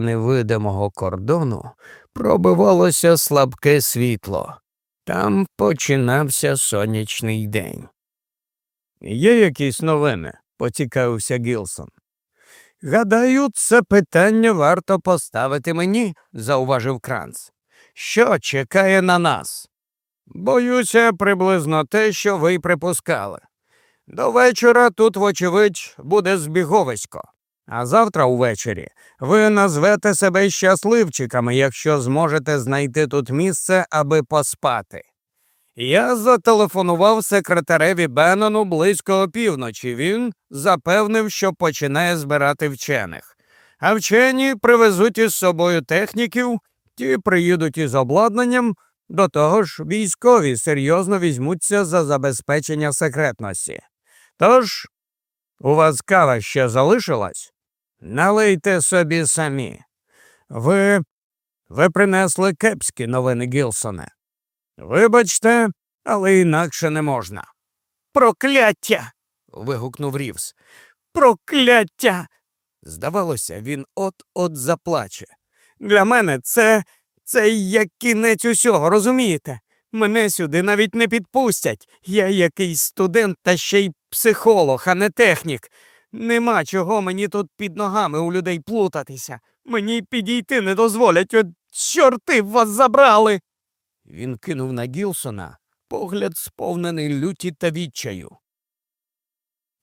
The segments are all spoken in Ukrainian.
невидимого кордону пробивалося слабке світло. Там починався сонячний день. Є якісь новини? поцікавився Гілсон. Гадаю, це питання варто поставити мені, зауважив Кранц. Що чекає на нас? Боюся, приблизно те, що ви припускали. До вечора тут, вочевидь, буде збіговисько. А завтра увечері ви назвете себе щасливчиками, якщо зможете знайти тут місце, аби поспати. Я зателефонував секретареві Беннону близько опівночі. Він запевнив, що починає збирати вчених. А вчені привезуть із собою техніків, ті приїдуть із обладнанням, до того ж військові серйозно візьмуться за забезпечення секретності. Тож, у вас кава ще залишилась? Налийте собі самі. Ви ви принесли кепські новини, Гілсоне. Вибачте, але інакше не можна. Прокляття. вигукнув Рівс. Прокляття. Здавалося, він от-от заплаче. Для мене це це як кінець усього, розумієте? Мене сюди навіть не підпустять. Я якийсь студент та ще й психолог, а не технік. Нема чого мені тут під ногами у людей плутатися. Мені підійти не дозволять, от чорти вас забрали. Він кинув на Гілсона погляд, сповнений люті та відчаю.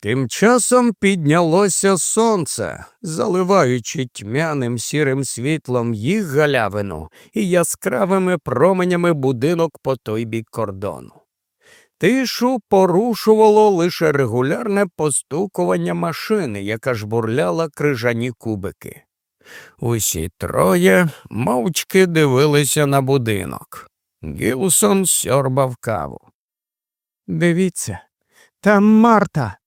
Тим часом піднялося сонце, заливаючи тьмяним сірим світлом їх галявину і яскравими променями будинок по той бік кордону. Тишу порушувало лише регулярне постукування машини, яка жбурляла крижані кубики. Усі троє мовчки дивилися на будинок. Гілсон сьорбав каву. Дивіться, там Марта,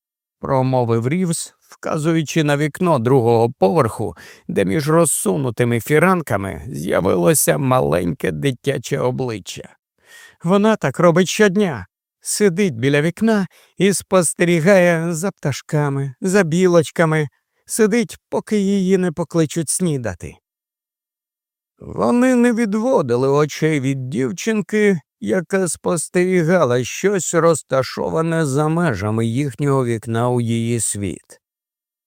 промовив Рівс, вказуючи на вікно другого поверху, де між розсунутими фіранками з'явилося маленьке дитяче обличчя. Вона так робить щодня. Сидить біля вікна і спостерігає за пташками, за білочками, сидить, поки її не покличуть снідати. Вони не відводили очей від дівчинки, яка спостерігала щось розташоване за межами їхнього вікна у її світ.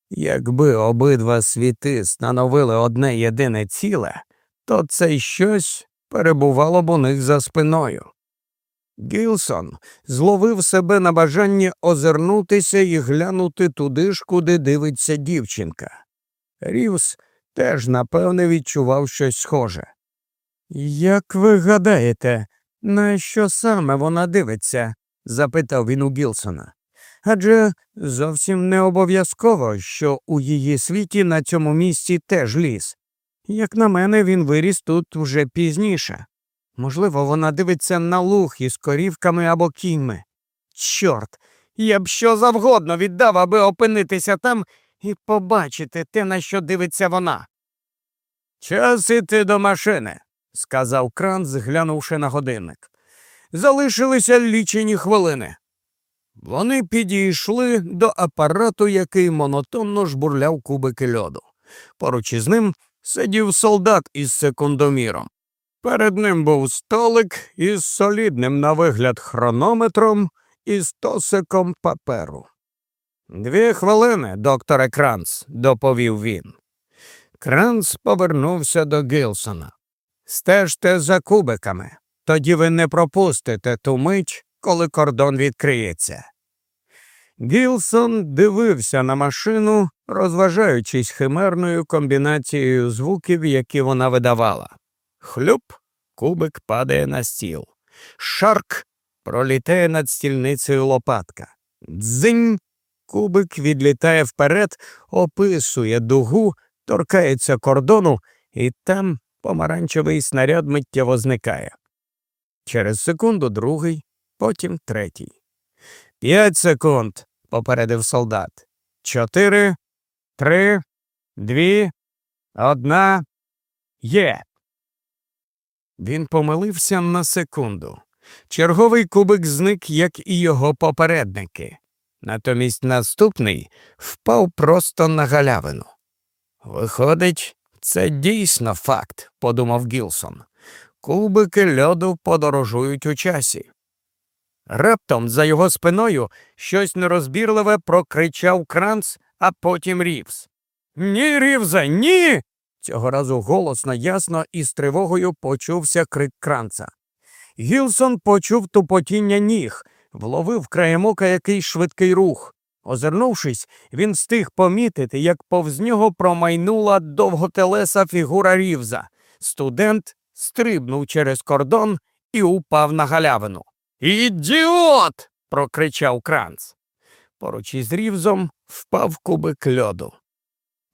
Якби обидва світи становили одне єдине ціле, то це щось перебувало б у них за спиною. Гілсон зловив себе на бажанні озирнутися і глянути туди ж, куди дивиться дівчинка. Рівс теж, напевне, відчував щось схоже. Як ви гадаєте, на що саме вона дивиться? запитав він у Гілсона. Адже зовсім не обов'язково, що у її світі на цьому місці теж ліс. Як на мене, він виріс тут вже пізніше. Можливо, вона дивиться на луг із корівками або кіньми. Чорт, я б що завгодно віддав, аби опинитися там і побачити те, на що дивиться вона. Час іти до машини, сказав кран, зглянувши на годинник. Залишилися лічені хвилини. Вони підійшли до апарату, який монотонно жбурляв кубики льоду. Поруч із ним сидів солдат із секундоміром. Перед ним був столик із солідним на вигляд хронометром і стосиком паперу. Дві хвилини, докторе Кранц, доповів він. Кранц повернувся до Гілсона. Стежте за кубиками, тоді ви не пропустите ту мить, коли кордон відкриється. Гілсон дивився на машину, розважаючись химерною комбінацією звуків, які вона видавала. Хлюп, кубик падає на стіл. Шарк пролітає над стільницею лопатка. Дзинь, кубик відлітає вперед, описує дугу, торкається кордону, і там помаранчевий снаряд миттєво зникає. Через секунду другий, потім третій. П'ять секунд, попередив солдат. Чотири, три, дві, одна. Є. Він помилився на секунду. Черговий кубик зник, як і його попередники. Натомість наступний впав просто на галявину. Виходить, Це дійсно факт, подумав Гілсон. Кубики льоду подорожують у часі. Раптом за його спиною щось нерозбірливе прокричав кранц, а потім Рівс. Ні, Рівзе, ні. Цього разу голосно, ясно і з тривогою почувся крик кранца. Гілсон почув тупотіння ніг, вловив краєм ока якийсь швидкий рух. Озирнувшись, він встиг помітити, як повз нього промайнула довготелеса фігура Рівза. Студент стрибнув через кордон і упав на галявину. Ідіот. прокричав кранц. Поруч із Рівзом впав кубик льоду.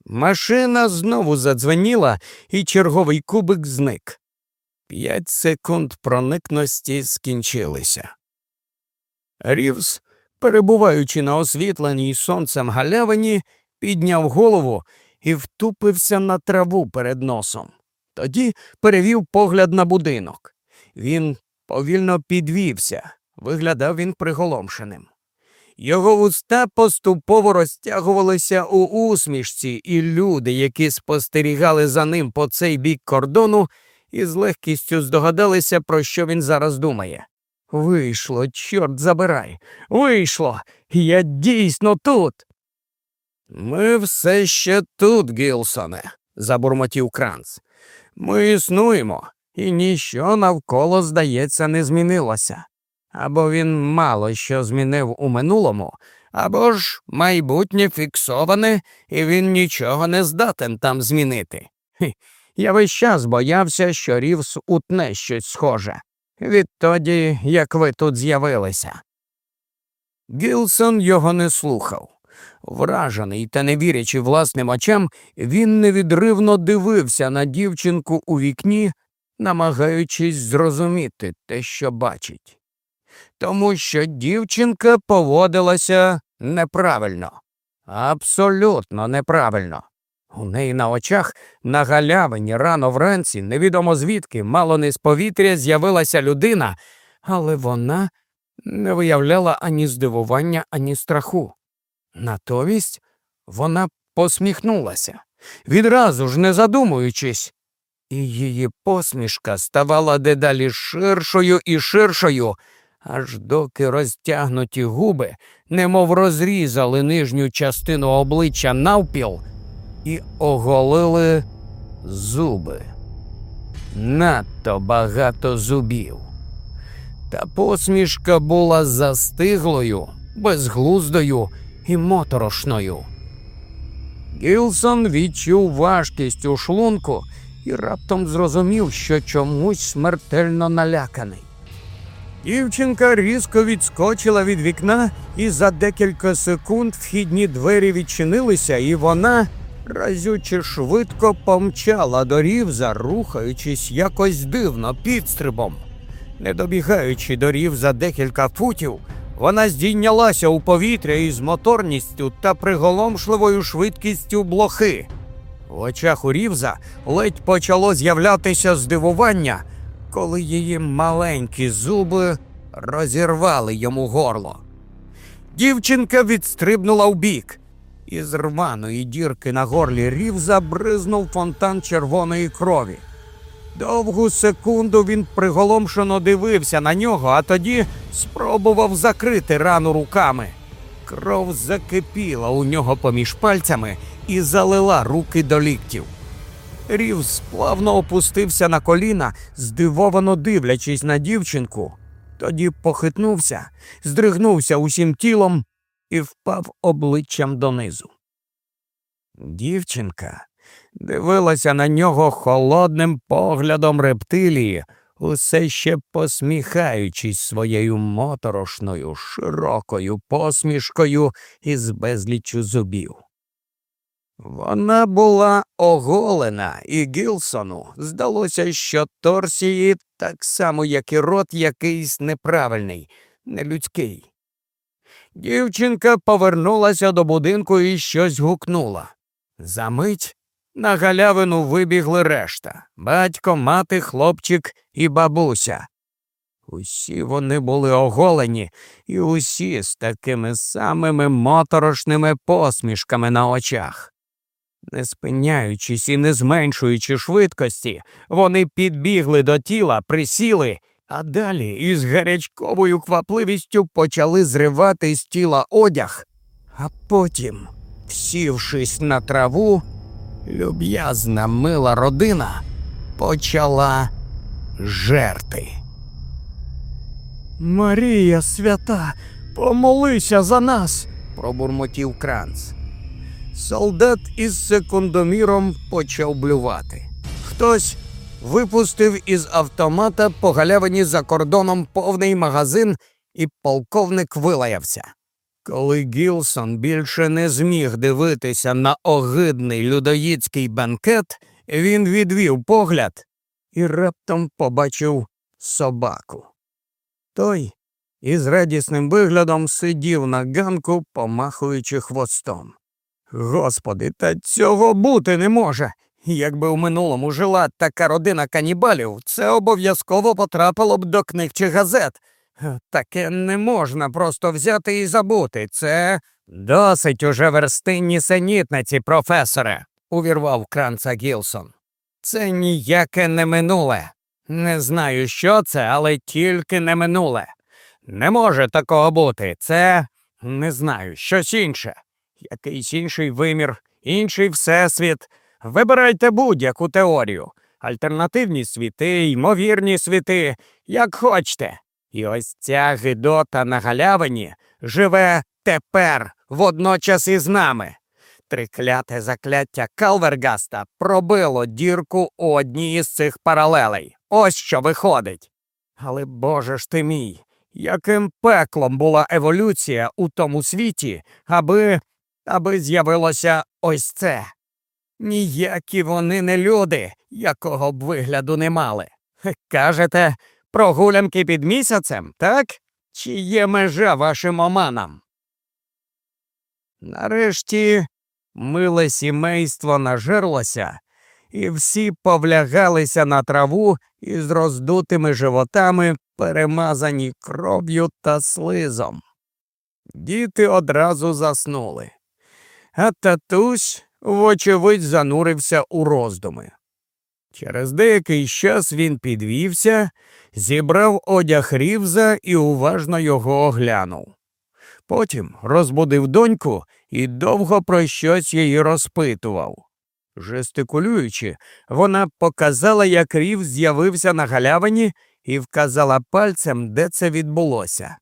Машина знову задзвеніла, і черговий кубик зник. П'ять секунд проникності скінчилися. Рівз, перебуваючи на освітленій сонцем галявині, підняв голову і втупився на траву перед носом. Тоді перевів погляд на будинок. Він повільно підвівся, виглядав він приголомшеним. Його уста поступово розтягувалися у усмішці, і люди, які спостерігали за ним по цей бік кордону, із легкістю здогадалися, про що він зараз думає. Вийшло, чорт забирай, вийшло, я дійсно тут. Ми все ще тут, Гілсоне, забурмотів Кранц. Ми існуємо, і ніщо навколо, здається, не змінилося. Або він мало що змінив у минулому, або ж майбутнє фіксоване, і він нічого не здатен там змінити. Хі, я весь час боявся, що Рівс утне щось схоже. Відтоді, як ви тут з'явилися. Гілсон його не слухав. Вражений та не вірячи власним очам, він невідривно дивився на дівчинку у вікні, намагаючись зрозуміти те, що бачить. Тому що дівчинка поводилася неправильно, абсолютно неправильно. У неї на очах на галявині рано вранці, невідомо звідки, мало не з повітря з'явилася людина, але вона не виявляла ані здивування, ані страху. Натомість вона посміхнулася, відразу ж не задумуючись, і її посмішка ставала дедалі ширшою і ширшою, аж доки розтягнуті губи, немов розрізали нижню частину обличчя навпіл і оголили зуби. Надто багато зубів. Та посмішка була застиглою, безглуздою і моторошною. Гілсон відчув важкість у шлунку і раптом зрозумів, що чомусь смертельно наляканий. Дівчинка різко відскочила від вікна, і за декілька секунд вхідні двері відчинилися, і вона разюче швидко помчала до рівза, рухаючись якось дивно підстрибом. Не добігаючи до рів за декілька футів, вона здійнялася у повітря із моторністю та приголомшливою швидкістю блохи. В очах у рівза ледь почало з'являтися здивування, коли її маленькі зуби розірвали йому горло. Дівчинка відстрибнула вбік. Із рваної дірки на горлі рівза бризнув фонтан червоної крові. Довгу секунду він приголомшено дивився на нього, а тоді спробував закрити рану руками. Кров закипіла у нього поміж пальцями і залила руки до ліктів. Рівз плавно опустився на коліна, здивовано дивлячись на дівчинку, тоді похитнувся, здригнувся усім тілом і впав обличчям донизу. Дівчинка дивилася на нього холодним поглядом рептилії, усе ще посміхаючись своєю моторошною, широкою посмішкою із безліччю зубів. Вона була оголена, і Гілсону здалося, що торс її так само, як і рот якийсь неправильний, нелюдський. Дівчинка повернулася до будинку і щось гукнула. Замить на галявину вибігли решта батько, мати, хлопчик і бабуся. Усі вони були оголені, і усі з такими самими моторошними посмішками на очах. Не спиняючись і не зменшуючи швидкості, вони підбігли до тіла, присіли, а далі із гарячковою квапливістю почали зривати з тіла одяг, а потім, сівшись на траву, люб'язна мила родина почала жерти. Марія свята, помолися за нас, пробурмотів Кранц. Солдат із секундоміром почав блювати. Хтось випустив із автомата по галявині за кордоном повний магазин, і полковник вилаявся. Коли Гілсон більше не зміг дивитися на огидний людоїдський банкет, він відвів погляд і раптом побачив собаку. Той із радісним виглядом сидів на ганку, помахуючи хвостом. Господи, та цього бути не може. Якби у минулому жила така родина канібалів, це обов'язково потрапило б до книг чи газет. Таке не можна просто взяти і забути. Це досить уже верстинні сенітниці, професоре, увірвав кранца Гілсон. Це ніяке не минуле. Не знаю, що це, але тільки не минуле. Не може такого бути. Це не знаю, щось інше. Якийсь інший вимір, інший всесвіт. Вибирайте будь-яку теорію. Альтернативні світи, ймовірні світи, як хочете. І ось ця гидота на галявині живе тепер водночас із нами. Трикляте закляття Калвергаста пробило дірку у одній із цих паралелей. Ось що виходить. Але Боже ж ти мій, яким пеклом була еволюція у тому світі, аби аби з'явилося ось це. Ніякі вони не люди, якого б вигляду не мали. Кажете, прогулянки під місяцем, так? Чи є межа вашим оманам? Нарешті миле сімейство нажерлося, і всі повлягалися на траву із роздутими животами, перемазані кров'ю та слизом. Діти одразу заснули а татусь, вочевидь, занурився у роздуми. Через деякий час він підвівся, зібрав одяг рівза і уважно його оглянув. Потім розбудив доньку і довго про щось її розпитував. Жестикулюючи, вона показала, як рів з'явився на галявині і вказала пальцем, де це відбулося.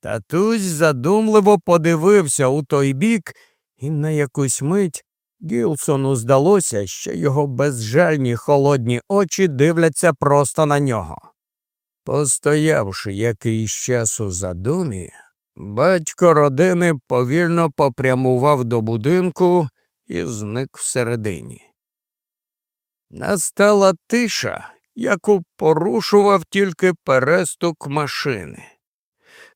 Татусь задумливо подивився у той бік і на якусь мить Гілсону здалося, що його безжальні холодні очі дивляться просто на нього. Постоявши якийсь час у задумі, батько родини повільно попрямував до будинку і зник всередині. Настала тиша, яку порушував тільки перестук машини.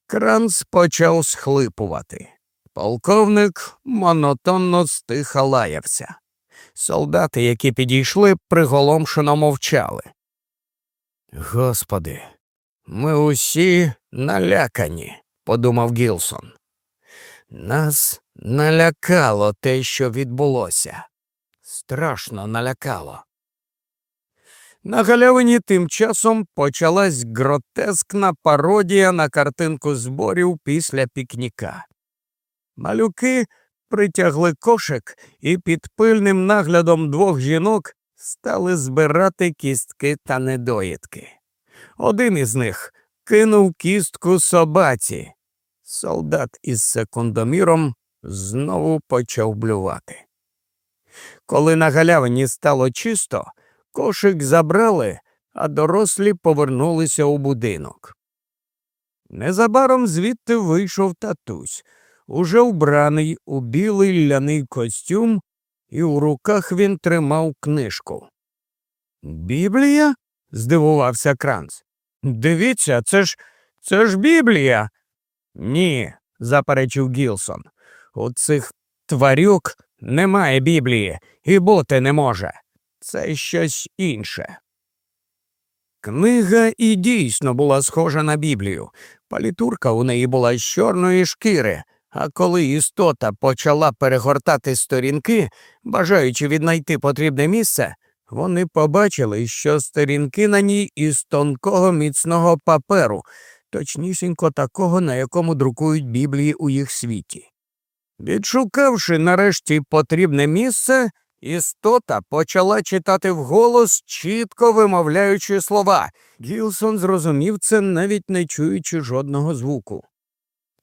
Кранц почав схлипувати. Полковник монотонно стиха лаявся. Солдати, які підійшли, приголомшено мовчали. Господи, ми усі налякані, подумав Гілсон. Нас налякало те, що відбулося. Страшно налякало. На галявині тим часом почалась гротескна пародія на картинку зборів після пікніка. Малюки притягли кошик і під пильним наглядом двох жінок стали збирати кістки та недоїдки. Один із них кинув кістку собаці. Солдат із секундоміром знову почав блювати. Коли на галявині стало чисто, кошик забрали, а дорослі повернулися у будинок. Незабаром звідти вийшов татусь уже вбраний у білий ляний костюм, і у руках він тримав книжку. Біблія? здивувався Кранц. Дивіться, це ж це ж Біблія. Ні, заперечив Гілсон. У цих тварюк немає Біблії і бути не може. Це щось інше. Книга і дійсно була схожа на Біблію. Палітурка у неї була з чорної шкіри, А коли істота почала перегортати сторінки, бажаючи віднайти потрібне місце, вони побачили, що сторінки на ній із тонкого міцного паперу, точнісінько такого, на якому друкують біблії у їх світі. Відшукавши нарешті потрібне місце, істота почала читати вголос, чітко вимовляючи слова. Гілсон зрозумів це, навіть не чуючи жодного звуку.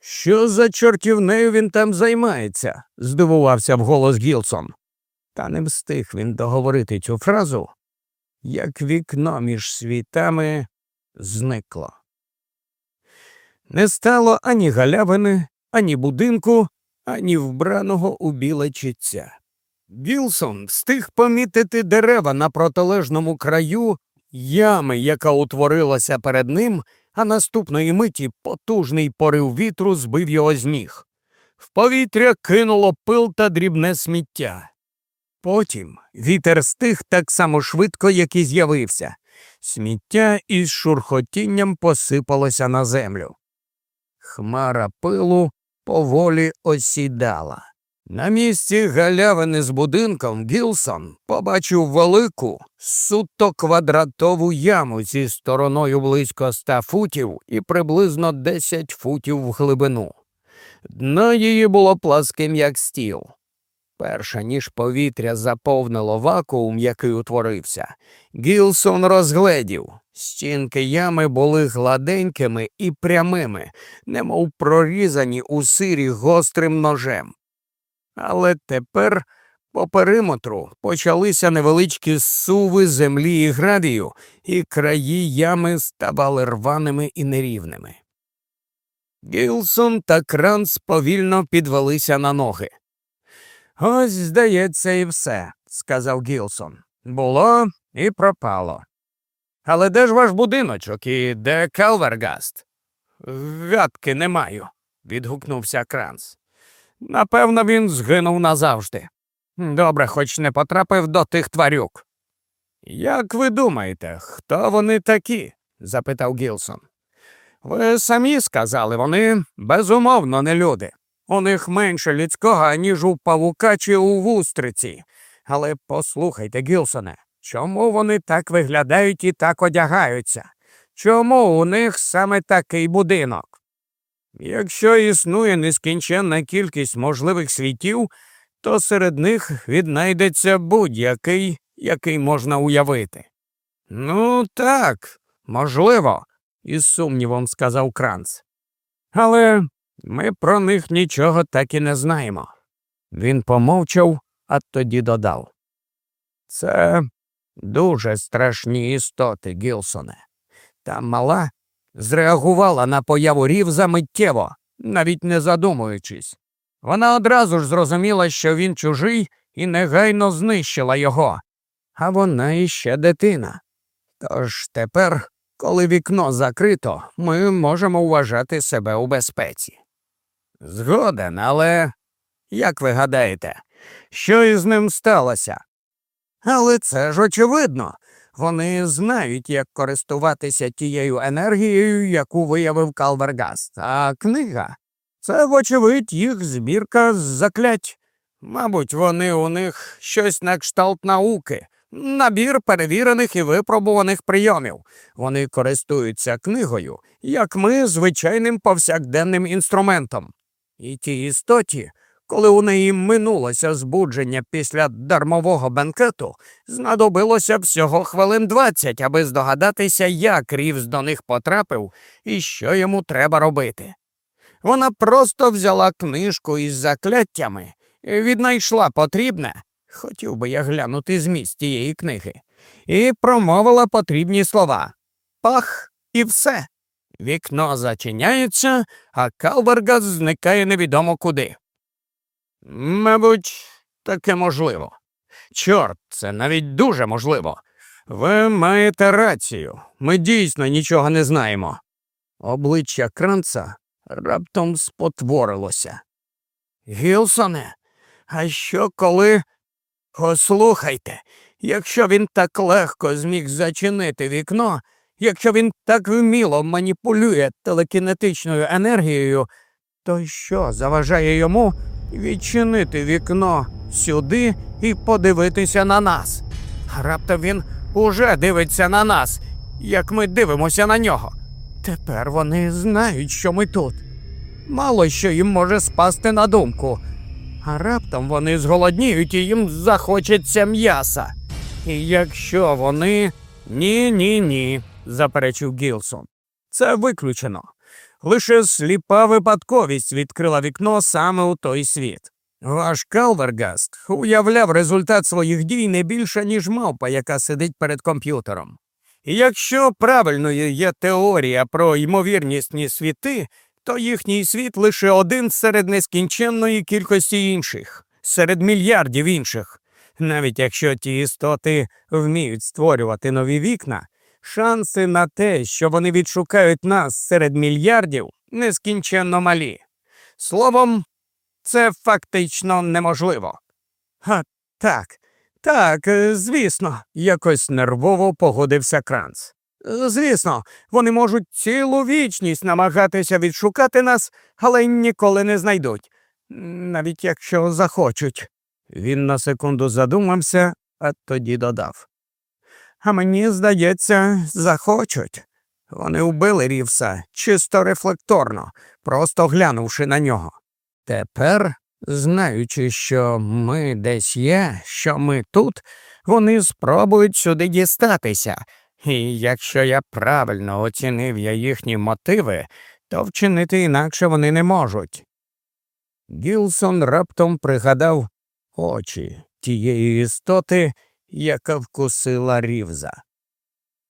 Що за чортівнею він там займається? здивувався вголос Гілсон. Та не встиг він договорити цю фразу, як вікно між світами зникло. Не стало ані галявини, ані будинку, ані вбраного у біле чиця. Гілсон встиг помітити дерева на протилежному краю ями, яка утворилася перед ним, а наступної миті потужний порив вітру збив його з ніг. В повітря кинуло пил та дрібне сміття. Потім вітер стих так само швидко, як і з'явився. Сміття із шурхотінням посипалося на землю. Хмара пилу поволі осідала. На місці галявини з будинком Гілсон побачив велику, суто квадратову яму зі стороною близько ста футів і приблизно десять футів в глибину. Дно її було пласким, як стіл. Перша ніж повітря заповнило вакуум, який утворився, Гілсон розгледів. Стінки ями були гладенькими і прямими, немов прорізані у сирі гострим ножем. Але тепер по периметру почалися невеличкі суви землі і гравію, і краї ями ставали рваними і нерівними. Гілсон та Кранц повільно підвелися на ноги. Ось, здається, і все, сказав Гілсон. Було і пропало. Але де ж ваш будиночок і де Калвергаст? Гадки не маю, відгукнувся Кранц. Напевно, він згинув назавжди. Добре, хоч не потрапив до тих тварюк. Як ви думаєте, хто вони такі? запитав Гілсон. Ви самі сказали, вони безумовно не люди. У них менше людського, ніж у павука чи у вустриці. Але послухайте, Гілсоне, чому вони так виглядають і так одягаються? Чому у них саме такий будинок? Якщо існує нескінченна кількість можливих світів, то серед них віднайдеться будь-який, який можна уявити. Ну, так, можливо, із сумнівом сказав Кранц. Але ми про них нічого так і не знаємо. Він помовчав, а тоді додав. Це дуже страшні істоти, Гілсоне. Та мала зреагувала на появу рівза миттєво, навіть не задумуючись. Вона одразу ж зрозуміла, що він чужий, і негайно знищила його. А вона іще дитина. Тож тепер, коли вікно закрито, ми можемо вважати себе у безпеці. Згоден, але як ви гадаєте, що із ним сталося? Але це ж очевидно. Вони знають, як користуватися тією енергією, яку виявив Калвергаст. А книга це, вочевидь, їх збірка з заклять. Мабуть, вони у них щось на кшталт науки, набір перевірених і випробуваних прийомів. Вони користуються книгою, як ми звичайним повсякденним інструментом. І тій істоті коли у неї минулося збудження після дармового бенкету, знадобилося всього хвилин двадцять, аби здогадатися, як Рівз до них потрапив і що йому треба робити. Вона просто взяла книжку із закляттями, віднайшла потрібне, хотів би я глянути зміст тієї книги, і промовила потрібні слова пах і все. Вікно зачиняється, а Калбергас зникає невідомо куди. Мабуть, таке можливо. Чорт, це навіть дуже можливо. Ви маєте рацію. Ми дійсно нічого не знаємо. Обличчя кранца раптом спотворилося. Гілсоне, а що коли. Послухайте, якщо він так легко зміг зачинити вікно, якщо він так вміло маніпулює телекінетичною енергією, То що заважає йому відчинити вікно сюди і подивитися на нас? Раптом він уже дивиться на нас, як ми дивимося на нього. Тепер вони знають, що ми тут. Мало що їм може спасти на думку. А раптом вони зголодніють і їм захочеться м'яса. І якщо вони. Ні, ні, ні, заперечив Гілсон. Це виключено. Лише сліпа випадковість відкрила вікно саме у той світ. Ваш Калвергаст уявляв результат своїх дій не більше, ніж мавпа, яка сидить перед комп'ютером. І якщо правильною є теорія про ймовірнісні світи, то їхній світ лише один серед нескінченної кількості інших, серед мільярдів інших. Навіть якщо ті істоти вміють створювати нові вікна, шанси на те, що вони відшукають нас серед мільярдів, нескінченно малі. Словом, це фактично неможливо. А так, так, е, звісно, якось нервово погодився Кранц. Звісно, вони можуть цілу вічність намагатися відшукати нас, але ніколи не знайдуть, навіть якщо захочуть. Він на секунду задумався, а тоді додав. А мені здається, захочуть. Вони вбили Рівса чисто рефлекторно, просто глянувши на нього. Тепер, знаючи, що ми десь є, що ми тут, вони спробують сюди дістатися, і якщо я правильно оцінив я їхні мотиви, то вчинити інакше вони не можуть. Гілсон раптом пригадав очі тієї істоти, яка вкусила рівза.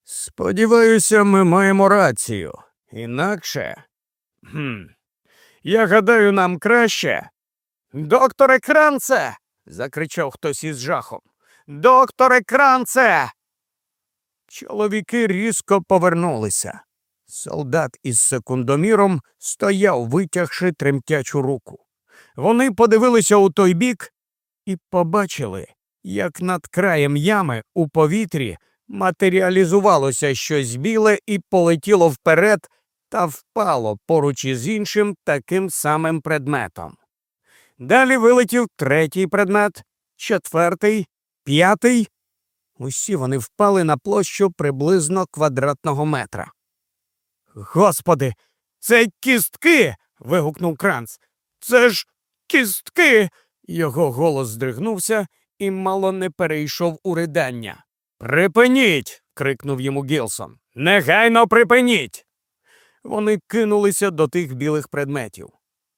Сподіваюся, ми маємо рацію. Інакше. Хм. Я гадаю, нам краще. Докторе Кранце. закричав хтось із жахом. Докторе Кранце. Чоловіки різко повернулися. Солдат із секундоміром стояв, витягши тремтячу руку. Вони подивилися у той бік і побачили, як над краєм ями у повітрі матеріалізувалося щось біле і полетіло вперед та впало поруч із іншим таким самим предметом. Далі вилетів третій предмет, четвертий, п'ятий. Усі вони впали на площу приблизно квадратного метра. Господи, це кістки. вигукнув Кранц. Це ж кістки. Його голос здригнувся і мало не перейшов у ридання. Припиніть. крикнув йому Гілсон. Негайно припиніть. Вони кинулися до тих білих предметів.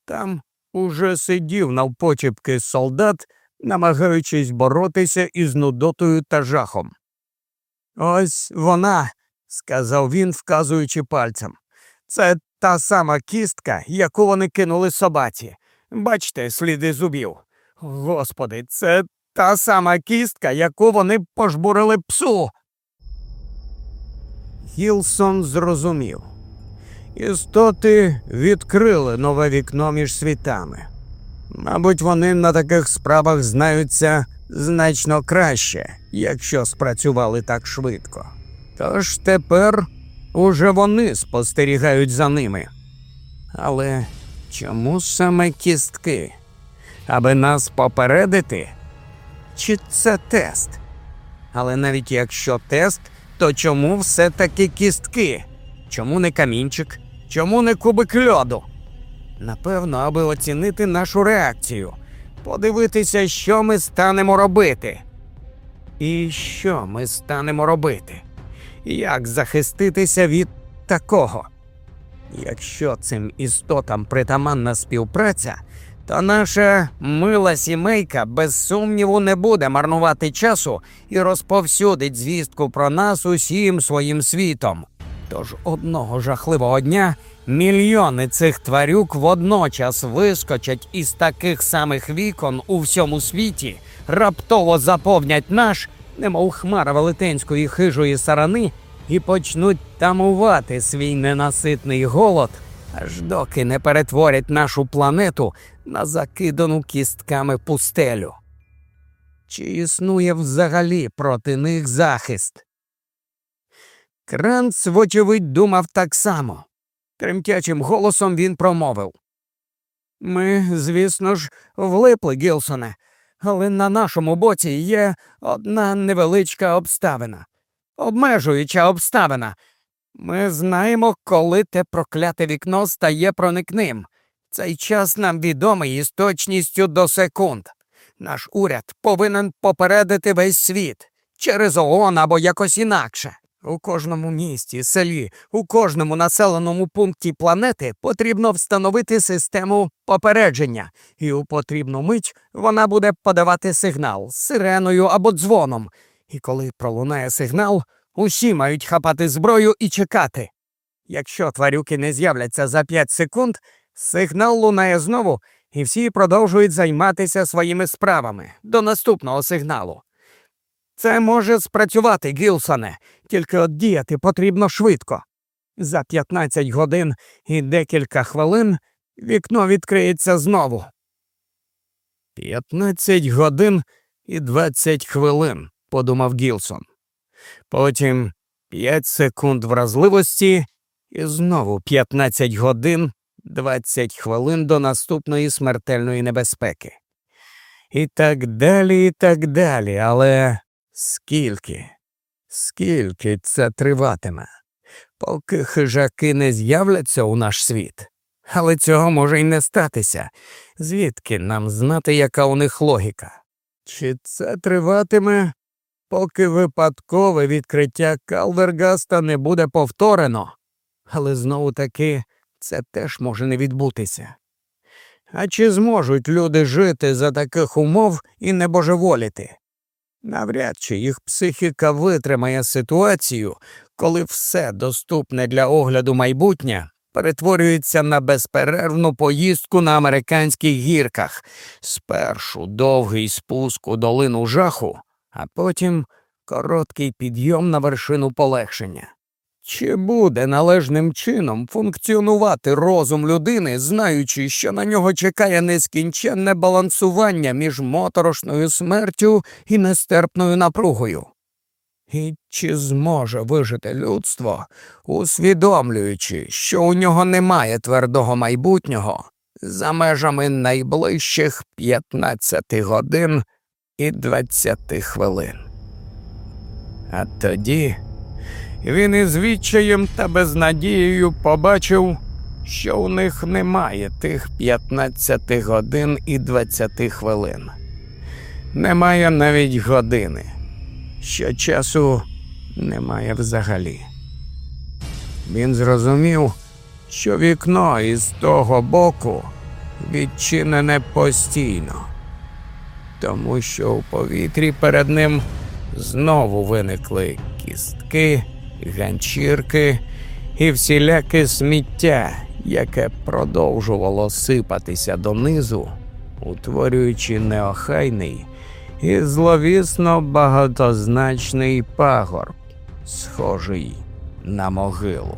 Там уже сидів навпочепки солдат, намагаючись боротися із нудотою та жахом. Ось вона, сказав він, вказуючи пальцем. Це та сама кістка, яку вони кинули собаці. Бачте, сліди зубів. Господи, це та сама кістка, яку вони пожбурили псу. Гілсон зрозумів. Істоти відкрили нове вікно між світами. Мабуть, вони на таких справах знаються значно краще, якщо спрацювали так швидко. Тож тепер уже вони спостерігають за ними. Але чому саме кістки? Аби нас попередити? Чи це тест? Але навіть якщо тест, то чому все таки кістки? Чому не камінчик? Чому не кубик льоду? Напевно, аби оцінити нашу реакцію, подивитися, що ми станемо робити. І що ми станемо робити? Як захиститися від такого? Якщо цим істотам притаманна співпраця, то наша мила сімейка без сумніву не буде марнувати часу і розповсюдить звістку про нас усім своїм світом. Тож одного жахливого дня мільйони цих тварюк водночас вискочать із таких самих вікон у всьому світі, раптово заповнять наш, немов хмара велетенської хижої сарани, і почнуть тамувати свій ненаситний голод, аж доки не перетворять нашу планету на закидану кістками пустелю. Чи існує взагалі проти них захист? Кранц, вочевидь, думав так само. Тремтячим голосом він промовив Ми, звісно ж, влипли, Гілсоне, але на нашому боці є одна невеличка обставина, обмежуюча обставина. Ми знаємо, коли те прокляте вікно стає проникним. Цей час нам відомий із точністю до секунд. Наш уряд повинен попередити весь світ через ООН або якось інакше. У кожному місті, селі, у кожному населеному пункті планети потрібно встановити систему попередження, і у потрібну мить вона буде подавати сигнал сиреною або дзвоном. І коли пролунає сигнал, усі мають хапати зброю і чекати. Якщо тварюки не з'являться за 5 секунд, сигнал лунає знову, і всі продовжують займатися своїми справами до наступного сигналу. Це може спрацювати, Гілсоне, тільки от діяти потрібно швидко. За 15 годин і декілька хвилин вікно відкриється знову. 15 годин і 20 хвилин, подумав Гілсон. Потім 5 секунд вразливості і знову 15 годин 20 хвилин до наступної смертельної небезпеки. І так далі, і так далі, але скільки, скільки це триватиме, поки хижаки не з'являться у наш світ. Але цього може й не статися. Звідки нам знати, яка у них логіка? Чи це триватиме, поки випадкове відкриття Калвергаста не буде повторено? Але знову таки це теж може не відбутися. А чи зможуть люди жити за таких умов і не божеволіти? Навряд чи їх психіка витримає ситуацію, коли все доступне для огляду майбутнє перетворюється на безперервну поїздку на американських гірках, спершу довгий спуск у долину жаху, а потім короткий підйом на вершину полегшення. Чи буде належним чином функціонувати розум людини, знаючи, що на нього чекає нескінченне балансування між моторошною смертю і нестерпною напругою? І чи зможе вижити людство, усвідомлюючи, що у нього немає твердого майбутнього за межами найближчих 15 годин і 20 хвилин? А тоді він із відчаєм та безнадією побачив, що у них немає тих 15 годин і 20 хвилин. Немає навіть години, що часу немає взагалі. Він зрозумів, що вікно із того боку відчинене постійно, тому що у повітрі перед ним знову виникли кістки ганчірки і всіляке сміття, яке продовжувало сипатися донизу, утворюючи неохайний і зловісно багатозначний пагорб, схожий на могилу.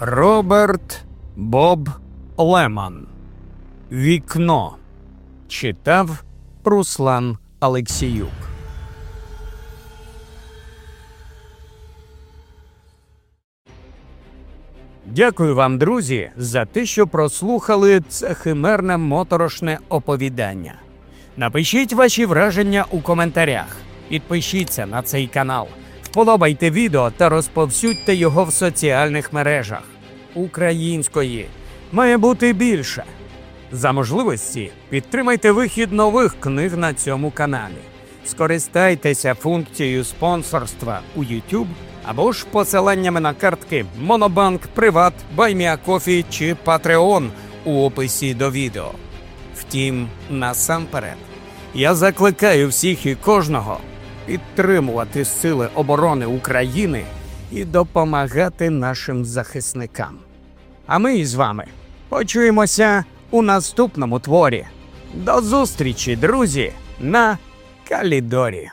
Роберт Боб Леман Вікно читав Руслан Алексіюк Дякую вам, друзі, за те, що прослухали це химерне моторошне оповідання. Напишіть ваші враження у коментарях, підпишіться на цей канал, вподобайте відео та розповсюдьте його в соціальних мережах. Української має бути більше. За можливості підтримайте вихід нових книг на цьому каналі. Скористайтеся функцією спонсорства у YouTube або ж посиланнями на картки Монобанк, Приват, Buy Me a Coffee чи Patreon у описі до відео. Втім, насамперед, я закликаю всіх і кожного підтримувати Сили оборони України і допомагати нашим захисникам. А ми із вами почуємося у наступному творі. До зустрічі, друзі, на Калідорі.